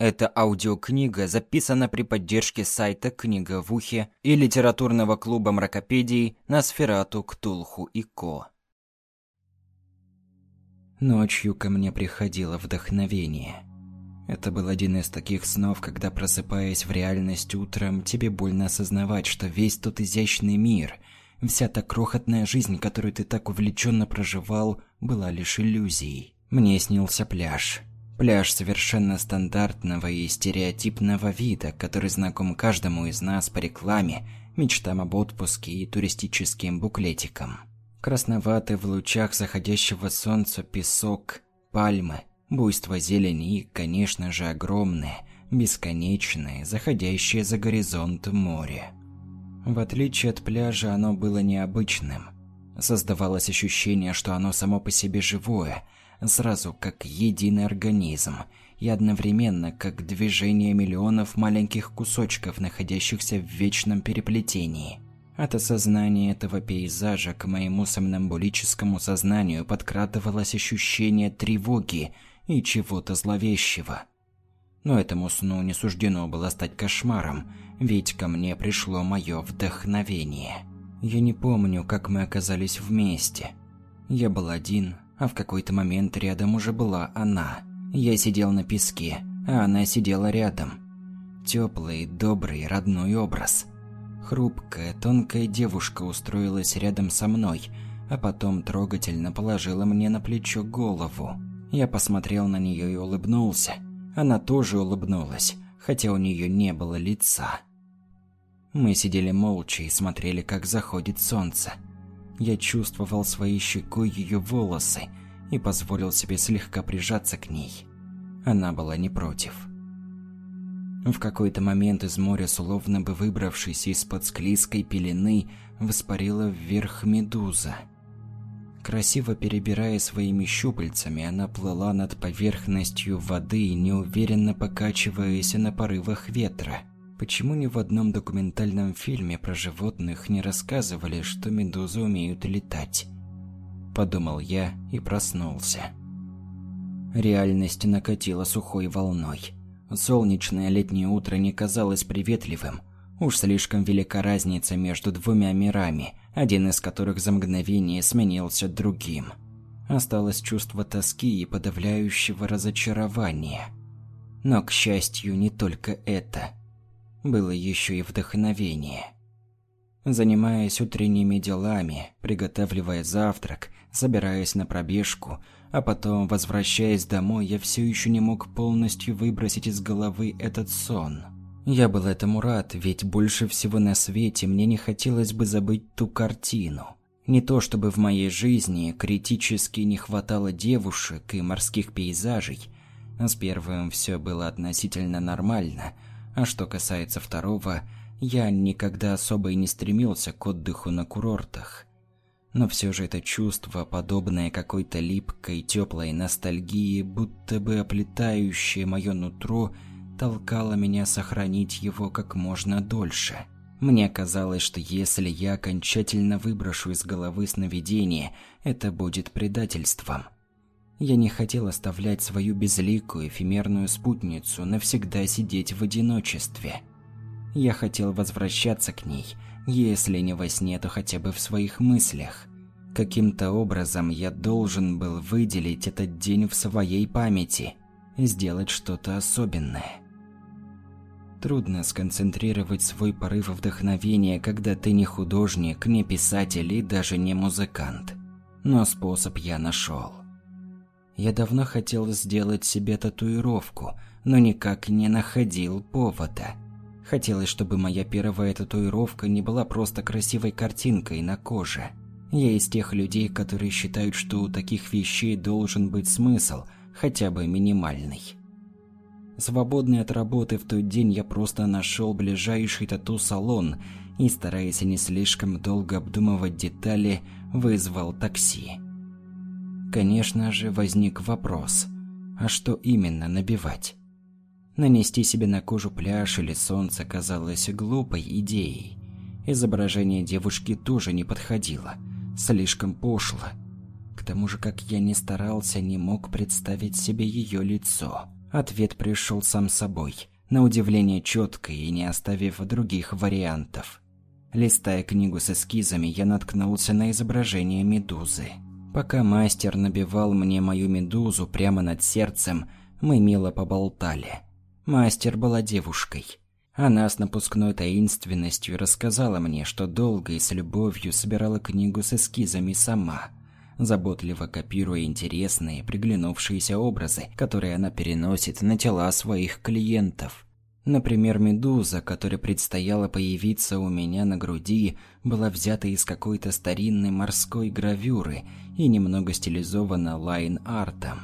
Эта аудиокнига записана при поддержке сайта «Книга в ухе» и литературного клуба мракопедий «Носферату, Ктулху и Ко». Ночью ко мне приходило вдохновение. Это был один из таких снов, когда, просыпаясь в реальность утром, тебе больно осознавать, что весь тот изящный мир, вся та крохотная жизнь, которую ты так увлеченно проживал, была лишь иллюзией. Мне снился пляж – Пляж совершенно стандартного и стереотипного вида, который знаком каждому из нас по рекламе, мечтам об отпуске и туристическим буклетикам. Красноватый в лучах заходящего солнца песок, пальмы, буйство зелени и, конечно же, огромное, бесконечное, заходящее за горизонт море. В отличие от пляжа, оно было необычным. Создавалось ощущение, что оно само по себе живое – сразу как единый организм и одновременно как движение миллионов маленьких кусочков, находящихся в вечном переплетении. От осознания этого пейзажа к моему сомнамбулическому сознанию подкрадывалось ощущение тревоги и чего-то зловещего. Но этому сну не суждено было стать кошмаром, ведь ко мне пришло мое вдохновение. Я не помню, как мы оказались вместе. Я был один, а в какой-то момент рядом уже была она. Я сидел на песке, а она сидела рядом. Теплый, добрый, родной образ. Хрупкая, тонкая девушка устроилась рядом со мной, а потом трогательно положила мне на плечо голову. Я посмотрел на нее и улыбнулся. Она тоже улыбнулась, хотя у нее не было лица. Мы сидели молча и смотрели, как заходит солнце. Я чувствовал своей щекой ее волосы и позволил себе слегка прижаться к ней. Она была не против. В какой-то момент из моря, словно бы выбравшись из-под склизкой пелены, воспарила вверх медуза. Красиво перебирая своими щупальцами, она плыла над поверхностью воды, неуверенно покачиваясь на порывах ветра. Почему ни в одном документальном фильме про животных не рассказывали, что медузы умеют летать? Подумал я и проснулся. Реальность накатила сухой волной. Солнечное летнее утро не казалось приветливым. Уж слишком велика разница между двумя мирами, один из которых за мгновение сменился другим. Осталось чувство тоски и подавляющего разочарования. Но, к счастью, не только это – было еще и вдохновение. Занимаясь утренними делами, приготавливая завтрак, собираясь на пробежку, а потом, возвращаясь домой, я все еще не мог полностью выбросить из головы этот сон. Я был этому рад, ведь больше всего на свете мне не хотелось бы забыть ту картину. Не то чтобы в моей жизни критически не хватало девушек и морских пейзажей, а с первым все было относительно нормально – а что касается второго, я никогда особо и не стремился к отдыху на курортах. Но все же это чувство, подобное какой-то липкой, теплой ностальгии, будто бы оплетающее мое нутро, толкало меня сохранить его как можно дольше. Мне казалось, что если я окончательно выброшу из головы сновидение, это будет предательством. Я не хотел оставлять свою безликую эфемерную спутницу навсегда сидеть в одиночестве. Я хотел возвращаться к ней, если не во сне, то хотя бы в своих мыслях. Каким-то образом я должен был выделить этот день в своей памяти, сделать что-то особенное. Трудно сконцентрировать свой порыв вдохновения, когда ты не художник, не писатель и даже не музыкант. Но способ я нашел. Я давно хотел сделать себе татуировку, но никак не находил повода. Хотелось, чтобы моя первая татуировка не была просто красивой картинкой на коже. Я из тех людей, которые считают, что у таких вещей должен быть смысл, хотя бы минимальный. Свободный от работы в тот день я просто нашел ближайший тату-салон и, стараясь не слишком долго обдумывать детали, вызвал такси. Конечно же, возник вопрос, а что именно набивать? Нанести себе на кожу пляж или солнце казалось глупой идеей. Изображение девушки тоже не подходило, слишком пошло. К тому же, как я ни старался, не мог представить себе ее лицо. Ответ пришел сам собой, на удивление четко и не оставив других вариантов. Листая книгу с эскизами, я наткнулся на изображение медузы. Пока мастер набивал мне мою медузу прямо над сердцем, мы мило поболтали. Мастер была девушкой. Она с напускной таинственностью рассказала мне, что долго и с любовью собирала книгу с эскизами сама, заботливо копируя интересные, приглянувшиеся образы, которые она переносит на тела своих клиентов. Например, медуза, которая предстояло появиться у меня на груди, была взята из какой-то старинной морской гравюры и немного стилизована лайн-артом.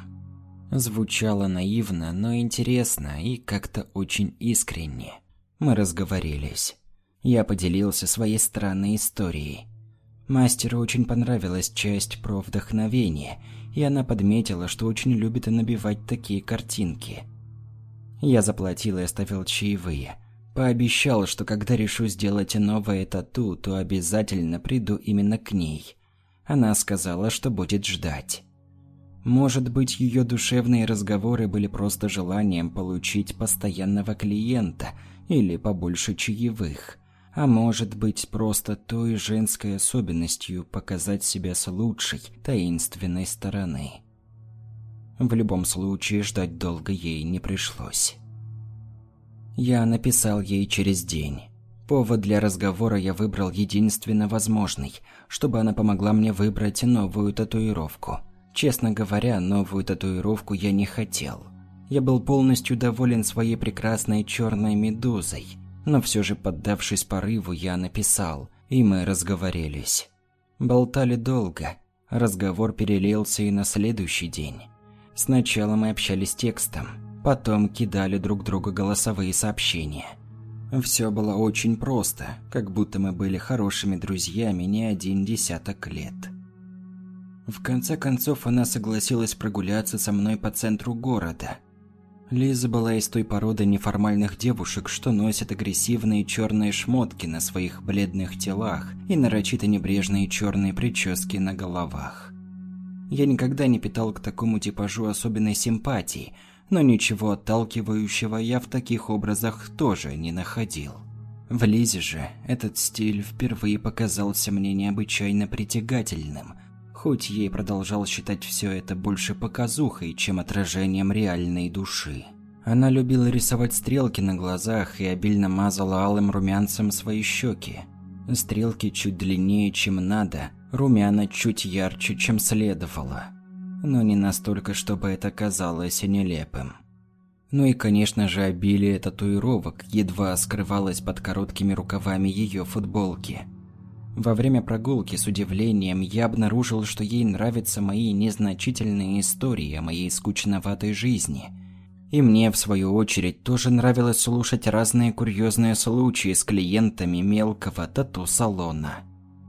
Звучало наивно, но интересно и как-то очень искренне. Мы разговорились. Я поделился своей странной историей. Мастеру очень понравилась часть про вдохновение, и она подметила, что очень любит набивать такие картинки – я заплатил и оставил чаевые. Пообещал, что когда решу сделать новое тату, то обязательно приду именно к ней. Она сказала, что будет ждать. Может быть, ее душевные разговоры были просто желанием получить постоянного клиента или побольше чаевых. А может быть, просто той женской особенностью показать себя с лучшей, таинственной стороны. В любом случае, ждать долго ей не пришлось. Я написал ей через день. Повод для разговора я выбрал единственно возможный, чтобы она помогла мне выбрать новую татуировку. Честно говоря, новую татуировку я не хотел. Я был полностью доволен своей прекрасной черной медузой, но все же, поддавшись порыву, я написал, и мы разговорились. Болтали долго, разговор перелился и на следующий день. Сначала мы общались текстом, потом кидали друг другу голосовые сообщения. Все было очень просто, как будто мы были хорошими друзьями не один десяток лет. В конце концов, она согласилась прогуляться со мной по центру города. Лиза была из той породы неформальных девушек, что носят агрессивные черные шмотки на своих бледных телах и нарочито небрежные черные прически на головах. Я никогда не питал к такому типажу особенной симпатии, но ничего отталкивающего я в таких образах тоже не находил. В Лизе же этот стиль впервые показался мне необычайно притягательным, хоть ей продолжал считать все это больше показухой, чем отражением реальной души. Она любила рисовать стрелки на глазах и обильно мазала алым румянцем свои щеки. Стрелки чуть длиннее, чем надо, румяна чуть ярче, чем следовало. Но не настолько, чтобы это казалось нелепым. Ну и, конечно же, обилие татуировок едва скрывалось под короткими рукавами ее футболки. Во время прогулки с удивлением я обнаружил, что ей нравятся мои незначительные истории о моей скучноватой жизни – и мне, в свою очередь, тоже нравилось слушать разные курьезные случаи с клиентами мелкого тату-салона.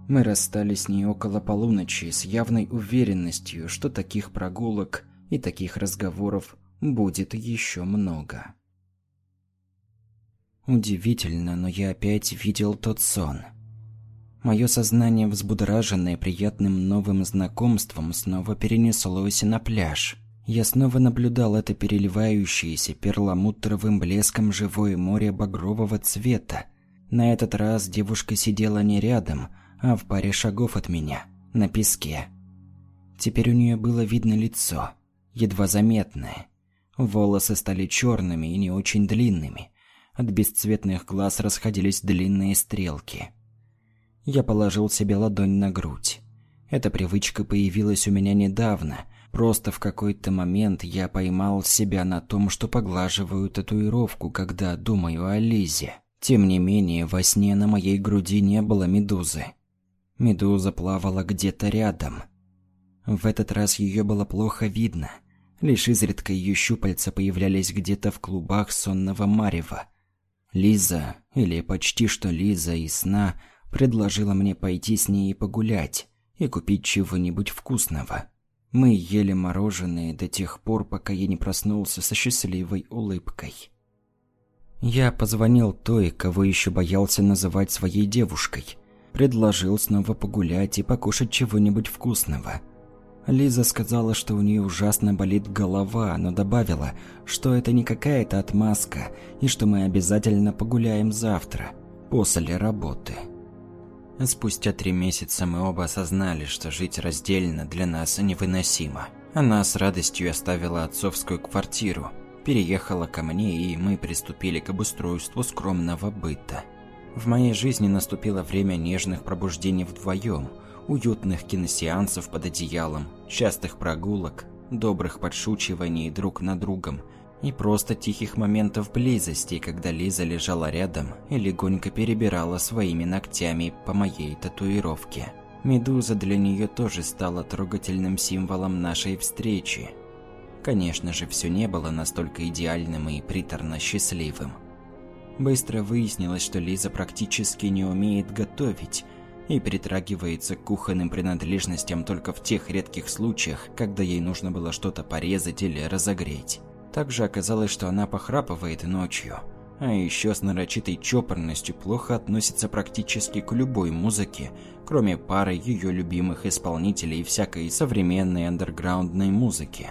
Мы расстались с ней около полуночи с явной уверенностью, что таких прогулок и таких разговоров будет еще много. Удивительно, но я опять видел тот сон. Мое сознание, взбудораженное приятным новым знакомством, снова перенеслось на пляж – я снова наблюдал это переливающееся перламутровым блеском живое море багрового цвета. На этот раз девушка сидела не рядом, а в паре шагов от меня, на песке. Теперь у нее было видно лицо, едва заметное. Волосы стали черными и не очень длинными. От бесцветных глаз расходились длинные стрелки. Я положил себе ладонь на грудь. Эта привычка появилась у меня недавно – Просто в какой-то момент я поймал себя на том, что поглаживаю татуировку, когда думаю о Лизе. Тем не менее, во сне на моей груди не было медузы. Медуза плавала где-то рядом. В этот раз ее было плохо видно. Лишь изредка ее щупальца появлялись где-то в клубах сонного марева. Лиза, или почти что Лиза из сна, предложила мне пойти с ней погулять и купить чего-нибудь вкусного. Мы ели мороженое до тех пор, пока я не проснулся со счастливой улыбкой. Я позвонил той, кого еще боялся называть своей девушкой. Предложил снова погулять и покушать чего-нибудь вкусного. Лиза сказала, что у нее ужасно болит голова, но добавила, что это не какая-то отмазка и что мы обязательно погуляем завтра, после работы. Спустя три месяца мы оба осознали, что жить раздельно для нас невыносимо. Она с радостью оставила отцовскую квартиру, переехала ко мне, и мы приступили к обустройству скромного быта. В моей жизни наступило время нежных пробуждений вдвоем – уютных киносеансов под одеялом, частых прогулок, добрых подшучиваний друг над другом и просто тихих моментов близости, когда Лиза лежала рядом и легонько перебирала своими ногтями по моей татуировке. Медуза для нее тоже стала трогательным символом нашей встречи. Конечно же, все не было настолько идеальным и приторно счастливым. Быстро выяснилось, что Лиза практически не умеет готовить, и притрагивается к кухонным принадлежностям только в тех редких случаях, когда ей нужно было что-то порезать или разогреть. Также оказалось, что она похрапывает ночью, а еще с нарочитой чопорностью плохо относится практически к любой музыке, кроме пары ее любимых исполнителей всякой современной андерграундной музыки.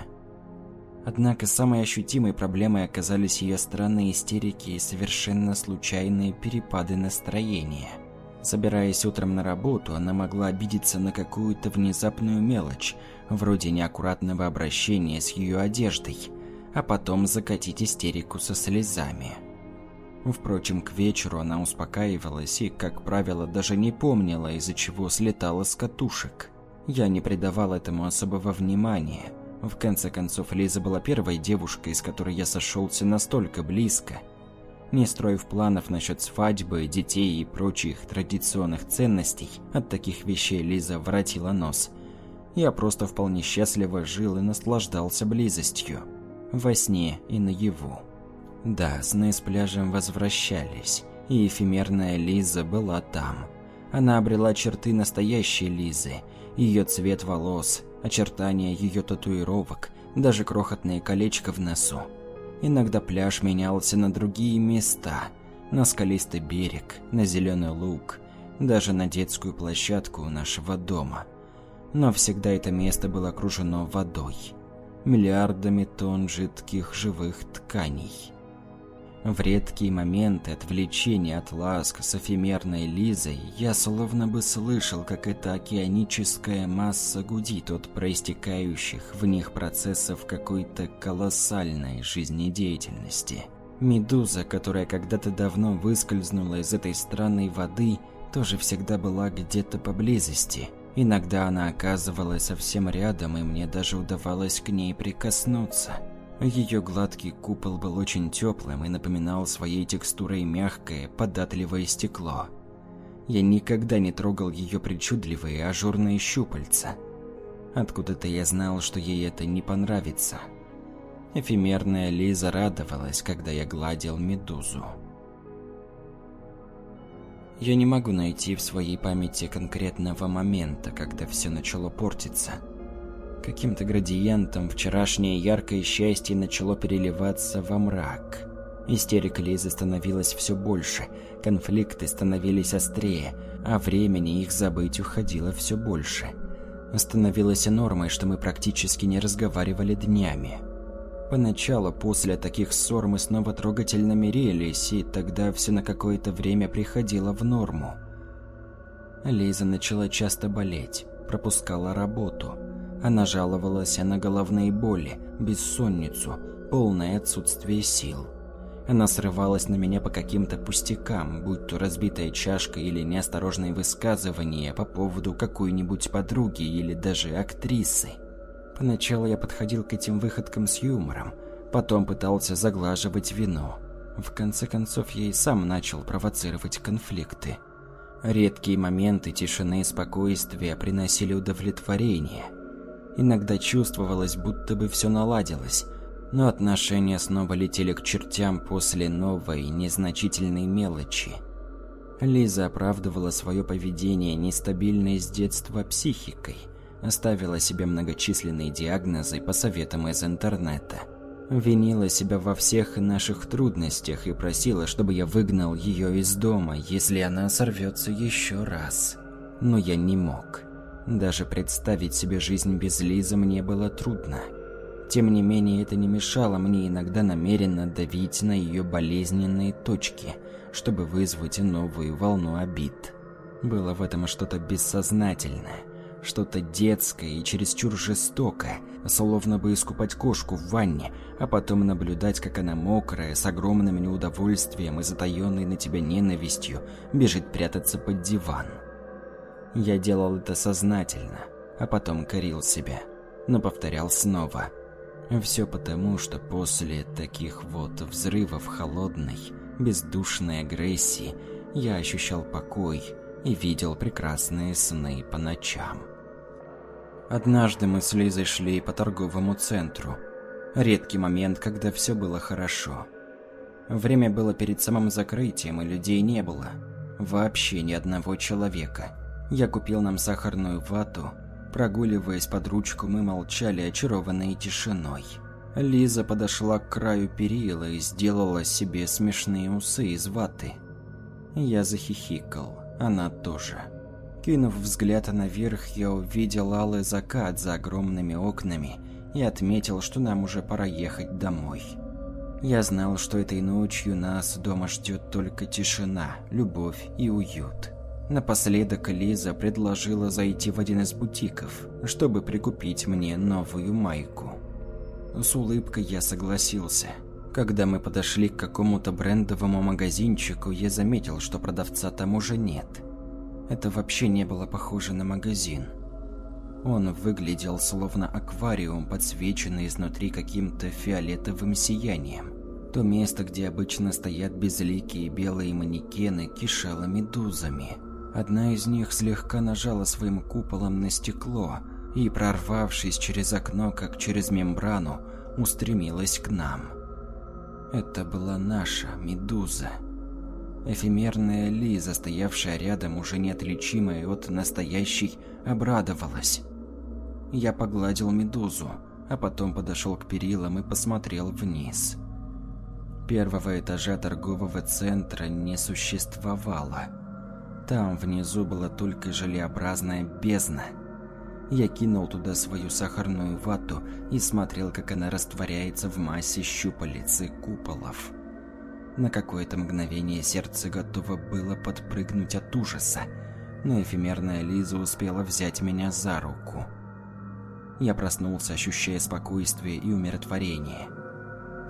Однако самой ощутимой проблемой оказались ее странные истерики и совершенно случайные перепады настроения – Собираясь утром на работу, она могла обидеться на какую-то внезапную мелочь, вроде неаккуратного обращения с ее одеждой, а потом закатить истерику со слезами. Впрочем, к вечеру она успокаивалась и, как правило, даже не помнила, из-за чего слетала с катушек. Я не придавал этому особого внимания. В конце концов, Лиза была первой девушкой, с которой я сошелся настолько близко – не строив планов насчет свадьбы, детей и прочих традиционных ценностей, от таких вещей Лиза воротила нос. Я просто вполне счастливо жил и наслаждался близостью. Во сне и наяву. Да, сны с пляжем возвращались, и эфемерная Лиза была там. Она обрела черты настоящей Лизы, ее цвет волос, очертания ее татуировок, даже крохотное колечко в носу. Иногда пляж менялся на другие места, на скалистый берег, на зеленый луг, даже на детскую площадку у нашего дома. Но всегда это место было окружено водой, миллиардами тонн жидких живых тканей. В редкие моменты отвлечения от ласк с эфемерной Лизой я словно бы слышал, как эта океаническая масса гудит от проистекающих в них процессов какой-то колоссальной жизнедеятельности. Медуза, которая когда-то давно выскользнула из этой странной воды, тоже всегда была где-то поблизости. Иногда она оказывалась совсем рядом, и мне даже удавалось к ней прикоснуться – ее гладкий купол был очень теплым и напоминал своей текстурой мягкое, податливое стекло. Я никогда не трогал ее причудливые ажурные щупальца. Откуда-то я знал, что ей это не понравится. Эфемерная Лиза радовалась, когда я гладил медузу. Я не могу найти в своей памяти конкретного момента, когда все начало портиться – Каким-то градиентом вчерашнее яркое счастье начало переливаться во мрак. Истерика Лизы становилась все больше, конфликты становились острее, а времени их забыть уходило все больше. Становилось нормой, что мы практически не разговаривали днями. Поначалу, после таких ссор, мы снова трогательно мирились, и тогда все на какое-то время приходило в норму. Лиза начала часто болеть, пропускала работу – она жаловалась на головные боли, бессонницу, полное отсутствие сил. Она срывалась на меня по каким-то пустякам, будь то разбитая чашка или неосторожные высказывания по поводу какой-нибудь подруги или даже актрисы. Поначалу я подходил к этим выходкам с юмором, потом пытался заглаживать вину. В конце концов, я и сам начал провоцировать конфликты. Редкие моменты тишины и спокойствия приносили удовлетворение – Иногда чувствовалось, будто бы все наладилось, но отношения снова летели к чертям после новой, незначительной мелочи. Лиза оправдывала свое поведение нестабильной с детства психикой, оставила себе многочисленные диагнозы по советам из интернета. Винила себя во всех наших трудностях и просила, чтобы я выгнал ее из дома, если она сорвется еще раз. Но я не мог. Даже представить себе жизнь без Лизы мне было трудно. Тем не менее, это не мешало мне иногда намеренно давить на ее болезненные точки, чтобы вызвать новую волну обид. Было в этом что-то бессознательное, что-то детское и чересчур жестокое, словно бы искупать кошку в ванне, а потом наблюдать, как она мокрая, с огромным неудовольствием и затаенной на тебя ненавистью, бежит прятаться под диван. Я делал это сознательно, а потом корил себя, но повторял снова. Все потому, что после таких вот взрывов холодной, бездушной агрессии я ощущал покой и видел прекрасные сны по ночам. Однажды мы с Лизой шли по торговому центру. Редкий момент, когда все было хорошо. Время было перед самым закрытием, и людей не было. Вообще ни одного человека. Я купил нам сахарную вату. Прогуливаясь под ручку, мы молчали, очарованные тишиной. Лиза подошла к краю перила и сделала себе смешные усы из ваты. Я захихикал, она тоже. Кинув взгляд наверх, я увидел алый закат за огромными окнами и отметил, что нам уже пора ехать домой. Я знал, что этой ночью нас дома ждет только тишина, любовь и уют. Напоследок Лиза предложила зайти в один из бутиков, чтобы прикупить мне новую майку. С улыбкой я согласился. Когда мы подошли к какому-то брендовому магазинчику, я заметил, что продавца там уже нет. Это вообще не было похоже на магазин. Он выглядел словно аквариум, подсвеченный изнутри каким-то фиолетовым сиянием. То место, где обычно стоят безликие белые манекены, кишело медузами – Одна из них слегка нажала своим куполом на стекло и, прорвавшись через окно, как через мембрану, устремилась к нам. Это была наша медуза. Эфемерная Лиза, стоявшая рядом, уже неотличимая от настоящей, обрадовалась. Я погладил медузу, а потом подошел к перилам и посмотрел вниз. Первого этажа торгового центра не существовало. Там внизу была только желеобразная бездна. Я кинул туда свою сахарную вату и смотрел, как она растворяется в массе щупалец и куполов. На какое-то мгновение сердце готово было подпрыгнуть от ужаса, но эфемерная Лиза успела взять меня за руку. Я проснулся, ощущая спокойствие и умиротворение.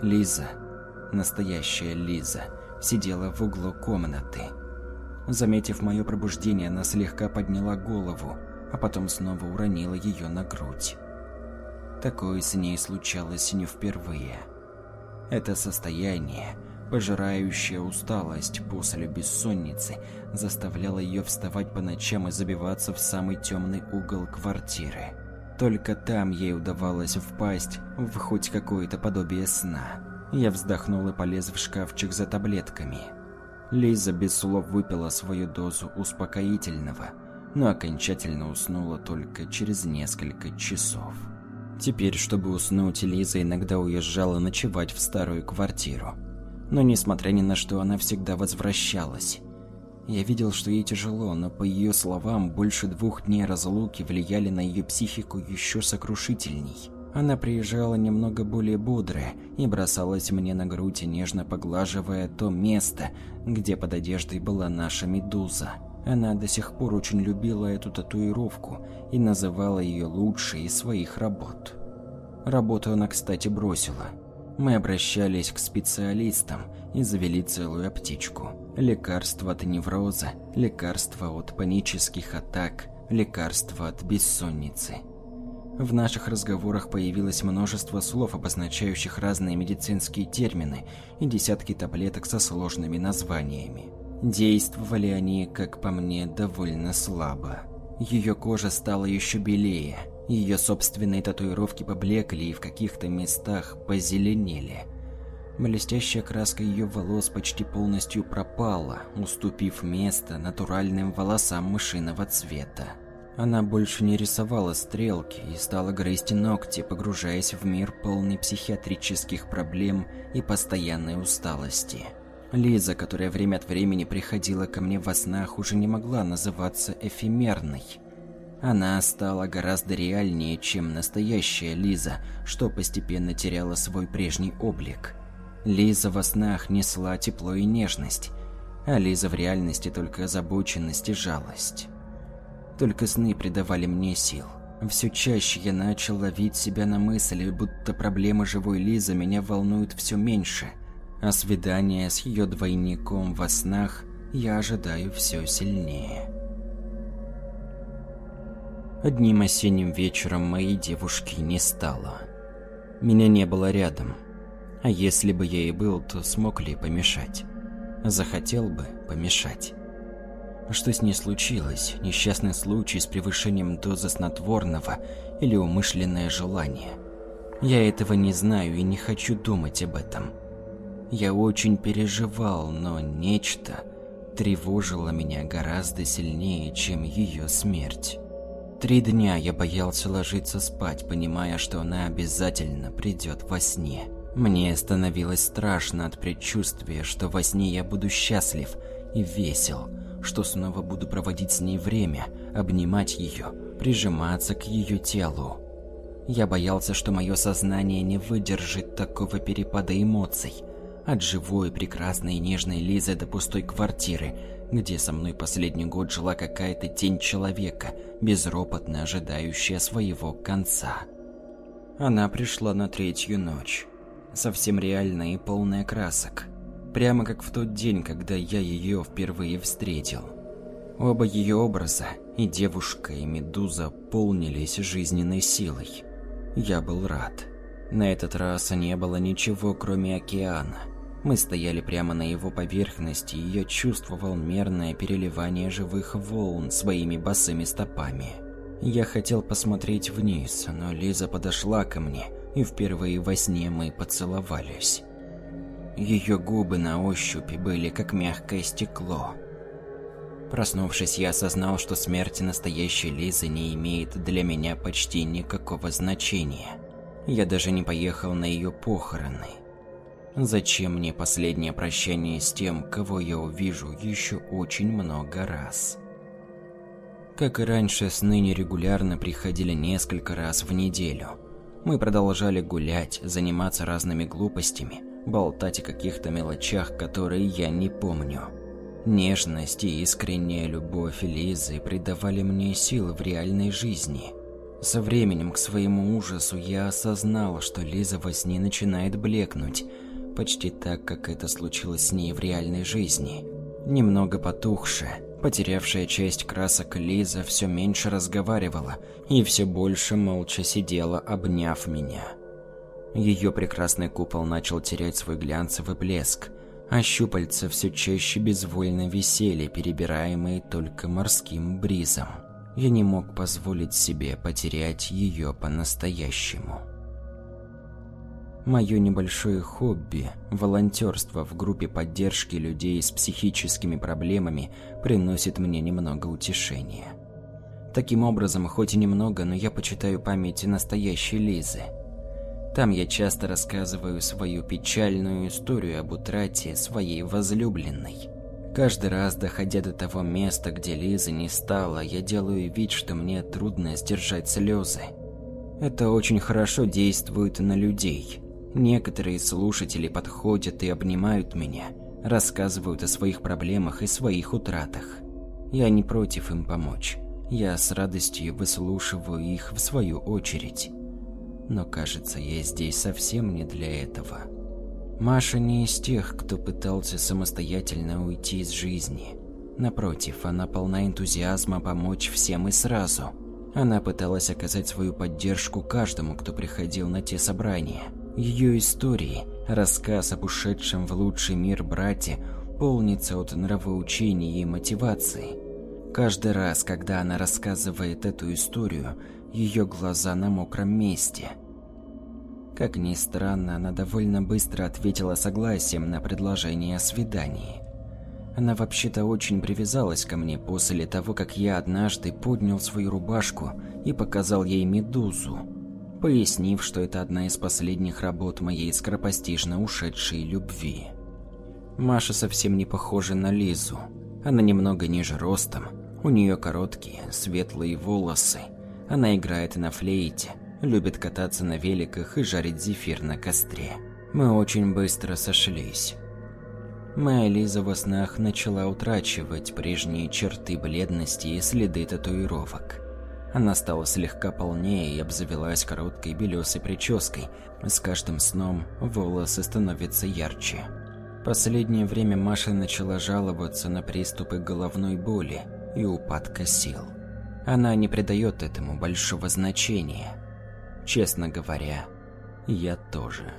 Лиза, настоящая Лиза, сидела в углу комнаты. Заметив мое пробуждение, она слегка подняла голову, а потом снова уронила ее на грудь. Такое с ней случалось не впервые. Это состояние, пожирающее усталость после бессонницы, заставляло ее вставать по ночам и забиваться в самый темный угол квартиры. Только там ей удавалось впасть в хоть какое-то подобие сна. Я вздохнул и полез в шкафчик за таблетками – Лиза без слов выпила свою дозу успокоительного, но окончательно уснула только через несколько часов. Теперь, чтобы уснуть, Лиза иногда уезжала ночевать в старую квартиру. Но несмотря ни на что, она всегда возвращалась. Я видел, что ей тяжело, но по ее словам, больше двух дней разлуки влияли на ее психику еще сокрушительней. Она приезжала немного более бодрая и бросалась мне на грудь, нежно поглаживая то место, где под одеждой была наша медуза. Она до сих пор очень любила эту татуировку и называла ее лучшей из своих работ. Работу она, кстати, бросила. Мы обращались к специалистам и завели целую аптечку. Лекарства от невроза, лекарства от панических атак, лекарства от бессонницы – в наших разговорах появилось множество слов, обозначающих разные медицинские термины, и десятки таблеток со сложными названиями. Действовали они, как по мне, довольно слабо. Ее кожа стала еще белее, ее собственные татуировки поблекли и в каких-то местах позеленели. Блестящая краска ее волос почти полностью пропала, уступив место натуральным волосам мышиного цвета. Она больше не рисовала стрелки и стала грызть ногти, погружаясь в мир полный психиатрических проблем и постоянной усталости. Лиза, которая время от времени приходила ко мне во снах, уже не могла называться эфемерной. Она стала гораздо реальнее, чем настоящая Лиза, что постепенно теряла свой прежний облик. Лиза во снах несла тепло и нежность, а Лиза в реальности только озабоченность и жалость. Только сны придавали мне сил. Все чаще я начал ловить себя на мысли, будто проблемы живой Лизы меня волнуют все меньше, а свидание с ее двойником во снах я ожидаю все сильнее. Одним осенним вечером моей девушки не стало. Меня не было рядом. А если бы я и был, то смог ли помешать? Захотел бы помешать. Что с ней случилось? Несчастный случай с превышением дозы снотворного или умышленное желание? Я этого не знаю и не хочу думать об этом. Я очень переживал, но нечто тревожило меня гораздо сильнее, чем ее смерть. Три дня я боялся ложиться спать, понимая, что она обязательно придет во сне. Мне становилось страшно от предчувствия, что во сне я буду счастлив и весел – что снова буду проводить с ней время, обнимать ее, прижиматься к ее телу. Я боялся, что мое сознание не выдержит такого перепада эмоций. От живой, прекрасной и нежной Лизы до пустой квартиры, где со мной последний год жила какая-то тень человека, безропотно ожидающая своего конца. Она пришла на третью ночь. Совсем реальная и полная красок прямо как в тот день, когда я ее впервые встретил. Оба ее образа, и девушка, и медуза, полнились жизненной силой. Я был рад. На этот раз не было ничего, кроме океана. Мы стояли прямо на его поверхности, и я чувствовал мерное переливание живых волн своими босыми стопами. Я хотел посмотреть вниз, но Лиза подошла ко мне, и впервые во сне мы поцеловались. Ее губы на ощупь были как мягкое стекло. Проснувшись, я осознал, что смерть настоящей Лизы не имеет для меня почти никакого значения. Я даже не поехал на ее похороны. Зачем мне последнее прощание с тем, кого я увижу еще очень много раз? Как и раньше, сны нерегулярно приходили несколько раз в неделю. Мы продолжали гулять, заниматься разными глупостями – болтать о каких-то мелочах, которые я не помню. Нежность и искренняя любовь Лизы придавали мне силы в реальной жизни. Со временем, к своему ужасу, я осознал, что Лиза во сне начинает блекнуть, почти так, как это случилось с ней в реальной жизни. Немного потухшая, потерявшая часть красок Лиза все меньше разговаривала и все больше молча сидела, обняв меня. Ее прекрасный купол начал терять свой глянцевый блеск, а щупальца все чаще безвольно висели, перебираемые только морским бризом. Я не мог позволить себе потерять ее по-настоящему. Мое небольшое хобби, волонтерство в группе поддержки людей с психическими проблемами, приносит мне немного утешения. Таким образом, хоть и немного, но я почитаю память настоящей Лизы – там я часто рассказываю свою печальную историю об утрате своей возлюбленной. Каждый раз, доходя до того места, где Лизы не стало, я делаю вид, что мне трудно сдержать слезы. Это очень хорошо действует на людей. Некоторые слушатели подходят и обнимают меня, рассказывают о своих проблемах и своих утратах. Я не против им помочь. Я с радостью выслушиваю их в свою очередь. Но кажется, я здесь совсем не для этого. Маша не из тех, кто пытался самостоятельно уйти из жизни. Напротив, она полна энтузиазма помочь всем и сразу. Она пыталась оказать свою поддержку каждому, кто приходил на те собрания. Ее истории, рассказ об ушедшем в лучший мир брате, полнится от нравоучений и мотивации. Каждый раз, когда она рассказывает эту историю, ее глаза на мокром месте. Как ни странно, она довольно быстро ответила согласием на предложение о свидании. Она вообще-то очень привязалась ко мне после того, как я однажды поднял свою рубашку и показал ей медузу, пояснив, что это одна из последних работ моей скоропостижно ушедшей любви. Маша совсем не похожа на Лизу. Она немного ниже ростом, У нее короткие, светлые волосы. Она играет на флейте, любит кататься на великах и жарить зефир на костре. Мы очень быстро сошлись. Моя Лиза во снах начала утрачивать прежние черты бледности и следы татуировок. Она стала слегка полнее и обзавелась короткой белесой прической. С каждым сном волосы становятся ярче. Последнее время Маша начала жаловаться на приступы головной боли и упадка сил. Она не придает этому большого значения. Честно говоря, я тоже.